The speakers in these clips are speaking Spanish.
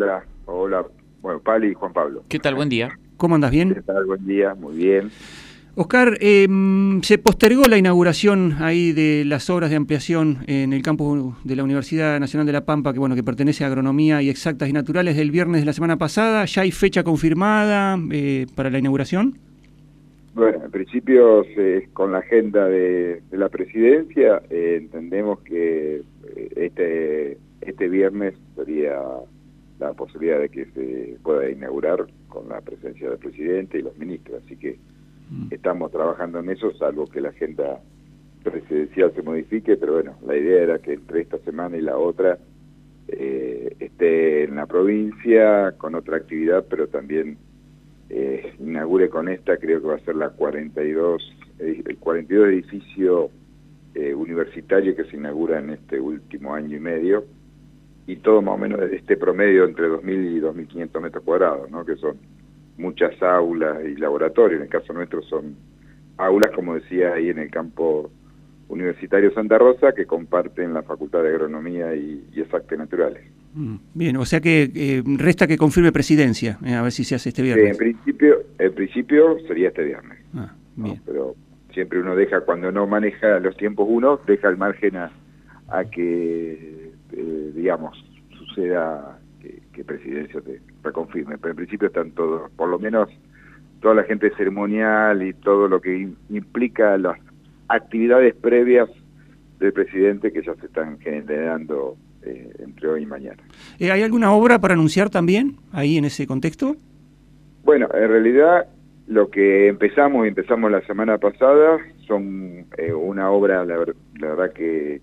Hola, hola. Bueno, Pali y Juan Pablo. ¿Qué tal? Buen día. ¿Cómo andas? ¿Bien? ¿Qué tal? Buen día, muy bien. Oscar, eh, se postergó la inauguración ahí de las obras de ampliación en el campus de la Universidad Nacional de La Pampa, que bueno, que pertenece a Agronomía y Exactas y Naturales del viernes de la semana pasada. ¿Ya hay fecha confirmada eh, para la inauguración? Bueno, en principio con la agenda de, la presidencia eh, entendemos que eh, este, este viernes sería la posibilidad de que se pueda inaugurar con la presencia del presidente y los ministros, así que Mm. Estamos trabajando en eso, salvo que la agenda presidencial se modifique, pero bueno, la idea era que entre esta semana y la otra eh, esté en la provincia con otra actividad, pero también eh, inaugure con esta, creo que va a ser la 42, el 42 edificio eh, universitario que se inaugura en este último año y medio, y todo más o menos este promedio entre 2.000 y 2.500 metros cuadrados, ¿no? que son muchas aulas y laboratorios, en el caso nuestro son aulas, como decía, ahí en el campo universitario Santa Rosa, que comparten la Facultad de Agronomía y, y Exactas Naturales. Mm, bien, o sea que eh, resta que confirme presidencia, eh, a ver si se hace este viernes. en principio, en principio sería este viernes. Ah, Pero siempre uno deja, cuando no maneja los tiempos uno, deja el margen a, que, eh, digamos, suceda que Presidencia te reconfirme, pero en principio están todos, por lo menos toda la gente ceremonial y todo lo que implica las actividades previas del presidente que ya se están generando eh, entre hoy y mañana. Eh, ¿Hay alguna obra para anunciar también ahí en ese contexto? Bueno, en realidad lo que empezamos y empezamos la semana pasada son eh, una obra, la, verdad que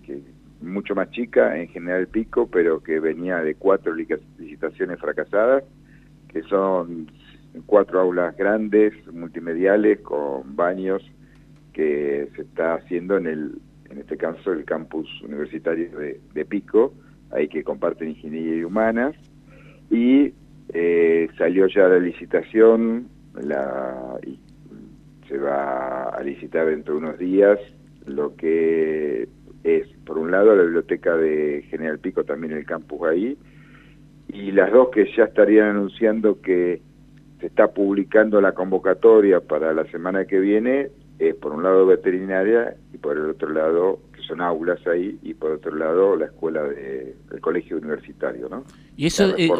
mucho más chica en General Pico, pero que venía de cuatro licitaciones fracasadas, que son cuatro aulas grandes, multimediales, con baños, que se está haciendo en el, en este caso, el campus universitario de, Pico, ahí que comparten ingeniería y humanas, y eh, salió ya la licitación, la, se va a licitar dentro de unos días lo que es, por un lado, la biblioteca de General Pico, también el campus ahí, y las dos que ya estarían anunciando que se está publicando la convocatoria para la semana que viene, es por un lado veterinaria y por el otro lado, que son aulas ahí, y por otro lado la escuela de, del colegio universitario, ¿no? Y eso, eh,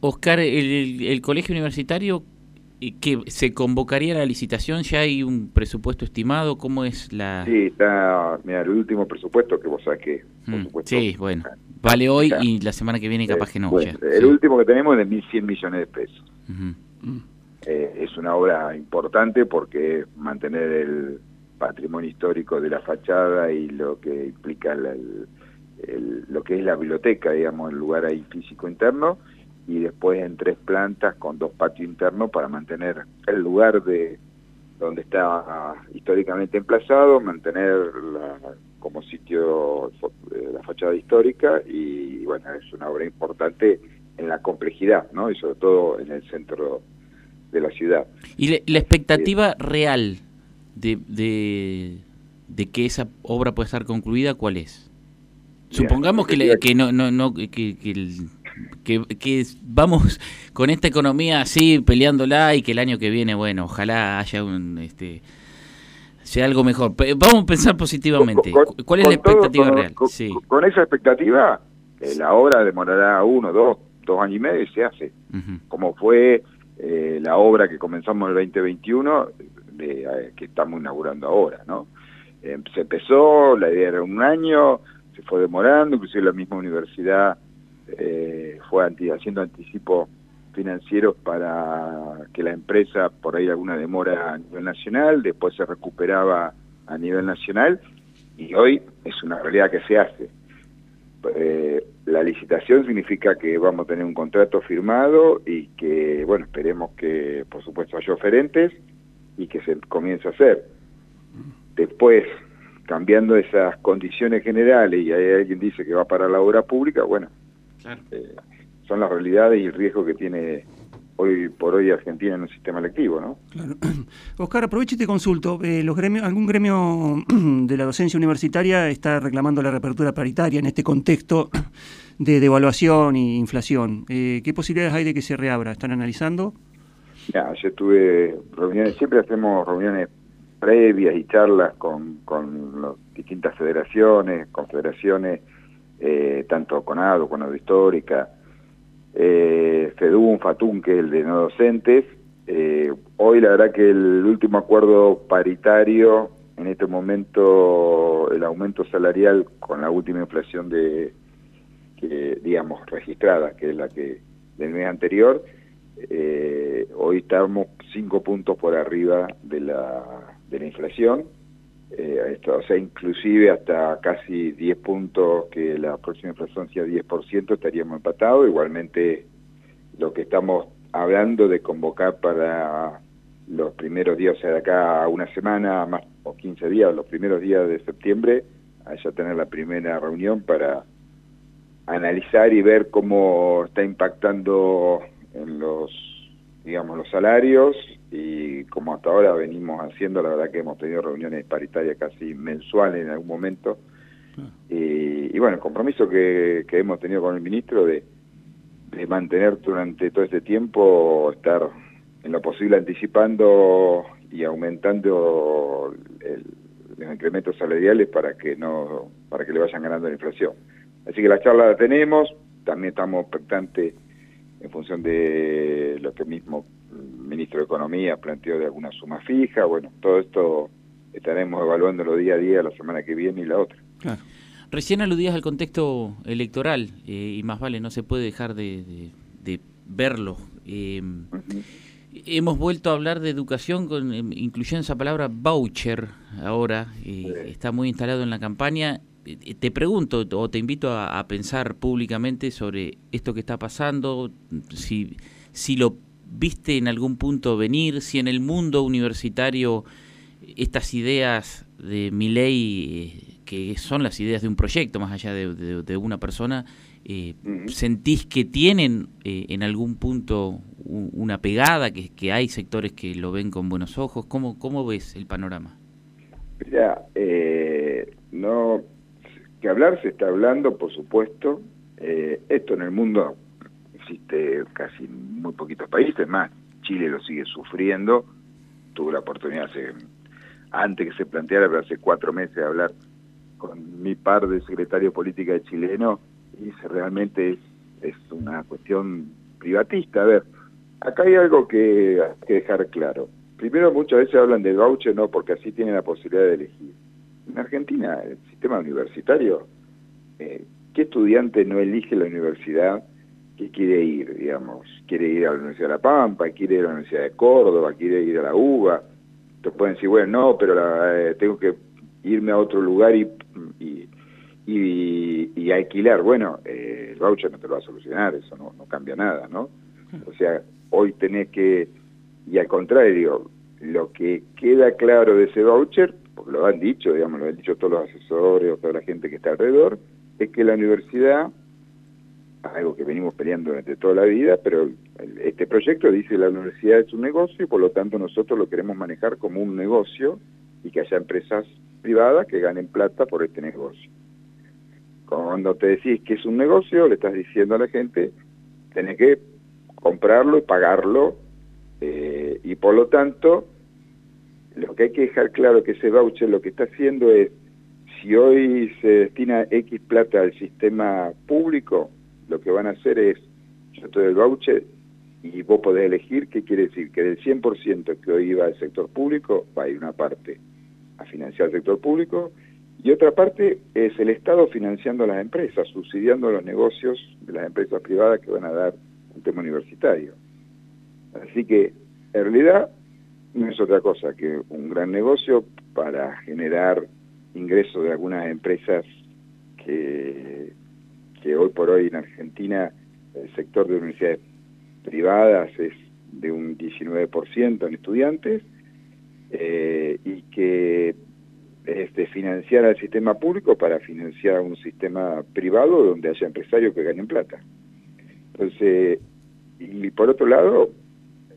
Oscar, el, el colegio universitario que se convocaría la licitación, ¿ya hay un presupuesto estimado? ¿Cómo es la...? Sí, está, mira, el último presupuesto que vos saqué. Mm, sí, bueno, vale hoy y la semana que viene capaz que no. el último que tenemos es de 1.100 millones de pesos. Eh, es una obra importante porque mantener el patrimonio histórico de la fachada y lo que implica lo que es la biblioteca, digamos, el lugar ahí físico interno, y después en tres plantas con dos patios internos para mantener el lugar de donde está históricamente emplazado, mantener como sitio eh, la fachada histórica y bueno, es una obra importante en la complejidad, ¿no? Y sobre todo en el centro de la ciudad. ¿Y la expectativa real de, de, de, que esa obra pueda estar concluida cuál es? Supongamos que, que no, no, no que, que el que, vamos con esta economía así peleándola y que el año que viene, bueno, ojalá haya un este sea algo mejor. Vamos a pensar positivamente. ¿Cuál es la expectativa real? Con, esa expectativa, eh, la obra demorará uno, dos, dos años y medio y se hace. Como fue eh, la obra que comenzamos en el 2021, de, eh, que estamos inaugurando ahora, ¿no? se empezó, la idea era un año, se fue demorando, inclusive la misma universidad eh, fue haciendo anticipos financieros para que la empresa, por ahí alguna demora a nivel nacional, después se recuperaba a nivel nacional y hoy es una realidad que se hace. Eh, la licitación significa que vamos a tener un contrato firmado y que, bueno, esperemos que, por supuesto, haya oferentes y que se comience a hacer. Después, cambiando esas condiciones generales y hay alguien dice que va para la obra pública, bueno, eh, son las realidades y el riesgo que tiene hoy por hoy Argentina en un sistema electivo, ¿no? Claro. Oscar, aprovecho y te consulto. Eh, los gremios, ¿Algún gremio de la docencia universitaria está reclamando la reapertura paritaria en este contexto de devaluación e inflación? Eh, ¿Qué posibilidades hay de que se reabra? ¿Están analizando? Ya, yo tuve reuniones, siempre hacemos reuniones previas y charlas con, con las distintas federaciones, confederaciones, eh, tanto CONADO, CONADO Histórica, eh, FEDUM, FATUM, que es el de no docentes. Eh, hoy la verdad que el último acuerdo paritario, en este momento el aumento salarial con la última inflación de, que, digamos, registrada, que es la que del mes anterior, eh, hoy estamos cinco puntos por arriba de la, de la inflación, eh, esto, o sea, inclusive hasta casi 10 puntos que la próxima inflación sea 10%, estaríamos empatados. Igualmente, lo que estamos hablando de convocar para los primeros días, o sea, de acá a una semana más o 15 días, los primeros días de septiembre, allá tener la primera reunión para analizar y ver cómo está impactando en los, digamos, los salarios y como hasta ahora venimos haciendo, la verdad que hemos tenido reuniones paritarias casi mensuales en algún momento. Y, bueno, el compromiso que, hemos tenido con el ministro de, mantener durante todo este tiempo, estar en lo posible anticipando y aumentando los incrementos salariales para que no para que le vayan ganando la inflación. Así que la charla la tenemos, también estamos expectantes en función de lo que mismo ministro de Economía planteó de alguna suma fija, bueno, todo esto estaremos evaluándolo día a día la semana que viene y la otra. Recién aludías al contexto electoral eh, y más vale, no se puede dejar de, verlo. Eh, hemos vuelto a hablar de educación con, em, incluyendo esa palabra voucher ahora, eh, está muy instalado en la campaña. Te pregunto o te invito a, a, pensar públicamente sobre esto que está pasando, si, si lo viste en algún punto venir, si en el mundo universitario estas ideas de mi ley, eh, que son las ideas de un proyecto más allá de, una persona, eh, ¿sentís que tienen eh, en algún punto una pegada, que, que, hay sectores que lo ven con buenos ojos? ¿Cómo, cómo ves el panorama? Mira, no, que hablar se está hablando, por supuesto. esto en el mundo existe casi muy poquitos países, más Chile lo sigue sufriendo. Tuve la oportunidad hace, antes que se planteara, pero hace cuatro meses, de hablar con mi par de secretario de política de chileno y realmente es, es una cuestión privatista. A ver, acá hay algo que que dejar claro. Primero, muchas veces hablan de voucher, no, porque así tienen la posibilidad de elegir. En Argentina, el sistema universitario, eh, ¿qué estudiante no elige la universidad que quiere ir, digamos, quiere ir a la Universidad de La Pampa, quiere ir a la Universidad de Córdoba, quiere ir a la UBA, te pueden decir, bueno, no, pero eh, tengo que irme a otro lugar y, y, y, alquilar. Bueno, eh, el voucher no te lo va a solucionar, eso no, no cambia nada, ¿no? O sea, hoy tenés que, y al contrario, lo que queda claro de ese voucher, porque lo han dicho, digamos, lo han dicho todos los asesores toda la gente que está alrededor, es que la universidad algo que venimos peleando durante toda la vida, pero este proyecto dice la universidad es un negocio y por lo tanto nosotros lo queremos manejar como un negocio y que haya empresas privadas que ganen plata por este negocio. Cuando te decís que es un negocio, le estás diciendo a la gente, tenés que comprarlo y pagarlo, eh, y por lo tanto, lo que hay que dejar claro que ese voucher lo que está haciendo es, si hoy se destina X plata al sistema público, lo que van a hacer es, yo te doy el voucher y vos podés elegir qué quiere decir, que del 100% que hoy iba al sector público, va a ir una parte a financiar el sector público y otra parte es el Estado financiando las empresas, subsidiando los negocios de las empresas privadas que van a dar un tema universitario. Así que, en realidad, no es otra cosa que un gran negocio para generar ingresos de algunas empresas que que hoy por hoy en Argentina el sector de universidades privadas es de un 19% en estudiantes eh, y que es de financiar al sistema público para financiar un sistema privado donde haya empresarios que ganen plata. Entonces, y por otro lado,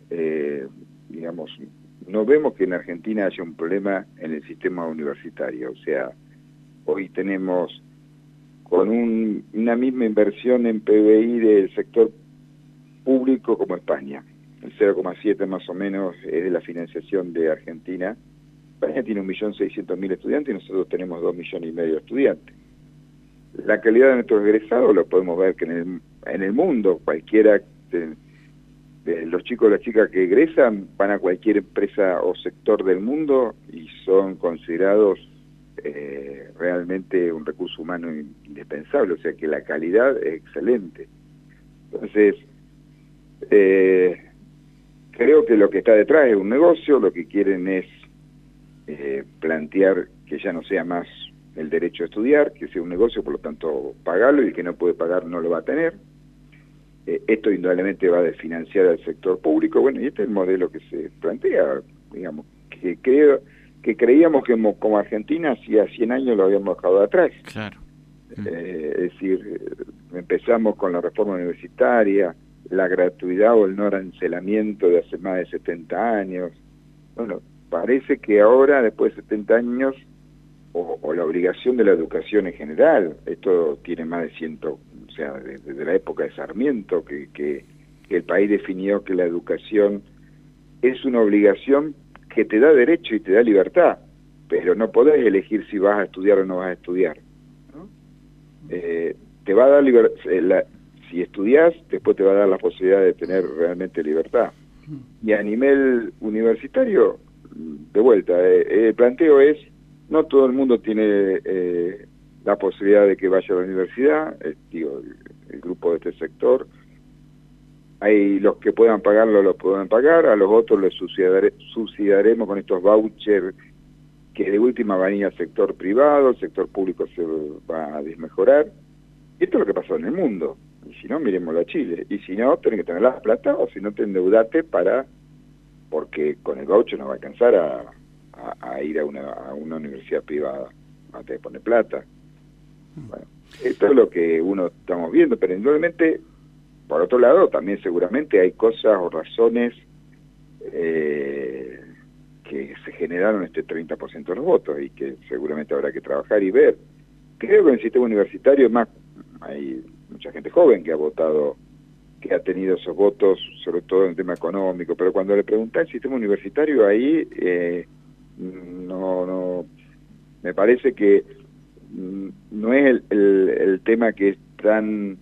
eh, digamos, no vemos que en Argentina haya un problema en el sistema universitario. O sea, hoy tenemos con una misma inversión en PBI del sector público como España. El 0,7 más o menos es de la financiación de Argentina. España tiene 1.600.000 estudiantes y nosotros tenemos 2 millones y medio de estudiantes. La calidad de nuestros egresados lo podemos ver que en el, en el mundo cualquiera los chicos o las chicas que egresan van a cualquier empresa o sector del mundo y son considerados eh, realmente un recurso humano indispensable, o sea que la calidad es excelente. Entonces, eh, creo que lo que está detrás es un negocio, lo que quieren es eh, plantear que ya no sea más el derecho a estudiar, que sea un negocio, por lo tanto pagarlo y el que no puede pagar no lo va a tener. Eh, esto indudablemente va a desfinanciar al sector público, bueno, y este es el modelo que se plantea, digamos, que creo que creíamos que como, Argentina hacía 100 años lo habíamos dejado de atrás. Claro. Eh, es decir, empezamos con la reforma universitaria, la gratuidad o el no arancelamiento de hace más de 70 años. Bueno, parece que ahora, después de 70 años, o, la obligación de la educación en general, esto tiene más de ciento, o sea, desde la época de Sarmiento, que, que, el país definió que la educación es una obligación que te da derecho y te da libertad, pero no podés elegir si vas a estudiar o no vas a estudiar. Eh, te va a dar libertad, eh, si estudias, después te va a dar la posibilidad de tener realmente libertad. Y a nivel universitario, de vuelta, eh, el planteo es no todo el mundo tiene eh, la posibilidad de que vaya a la universidad, eh, digo, el, grupo de este sector. Hay los que puedan pagarlo, lo pueden pagar, a los otros les subsidiaremos con estos vouchers que de última van a ir al sector privado, el sector público se va a desmejorar. Esto es lo que pasó en el mundo. Y si no, miremoslo a Chile. Y si no, tenés que tener la plata o si no, te endeudate para... porque con el voucher no va a alcanzar a, a, ir a una, a una universidad privada a te pone plata. Bueno, esto es lo que uno estamos viendo, pero indudablemente, por otro lado, también seguramente hay cosas o razones eh, que se generaron este 30% de los votos y que seguramente habrá que trabajar y ver. Creo que en el sistema universitario más hay mucha gente joven que ha votado, que ha tenido esos votos, sobre todo en el tema económico, pero cuando le pregunté al sistema universitario ahí... Eh, no, no, me parece que mm, no es el, tema que tan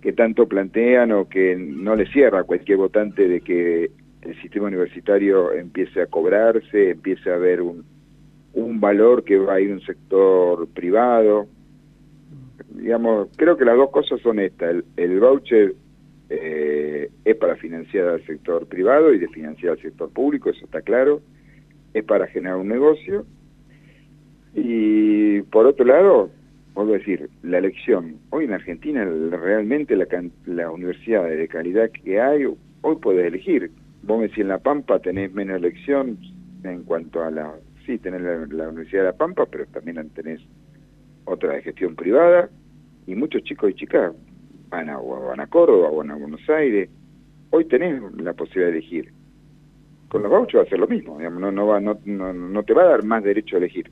que tanto plantean o que no le cierra a cualquier votante de que el sistema universitario empiece a cobrarse, empiece a haber un, un valor que va a ir un sector privado. Digamos, creo que las dos cosas son estas. El, voucher eh, es para financiar al sector privado y de financiar al sector público, eso está claro es para generar un negocio. Y por otro lado, vuelvo a decir, la elección. Hoy en Argentina realmente la, la universidad de calidad que hay, hoy puedes elegir. Vos me decís en La Pampa tenés menos elección en cuanto a la... Sí, tenés la, Universidad de La Pampa, pero también tenés otra de gestión privada y muchos chicos y chicas van a, van a Córdoba, van a Buenos Aires. Hoy tenés la posibilidad de elegir con los gauchos va a ser lo mismo, digamos, no, no, va, no, no, no te va a dar más derecho a elegir,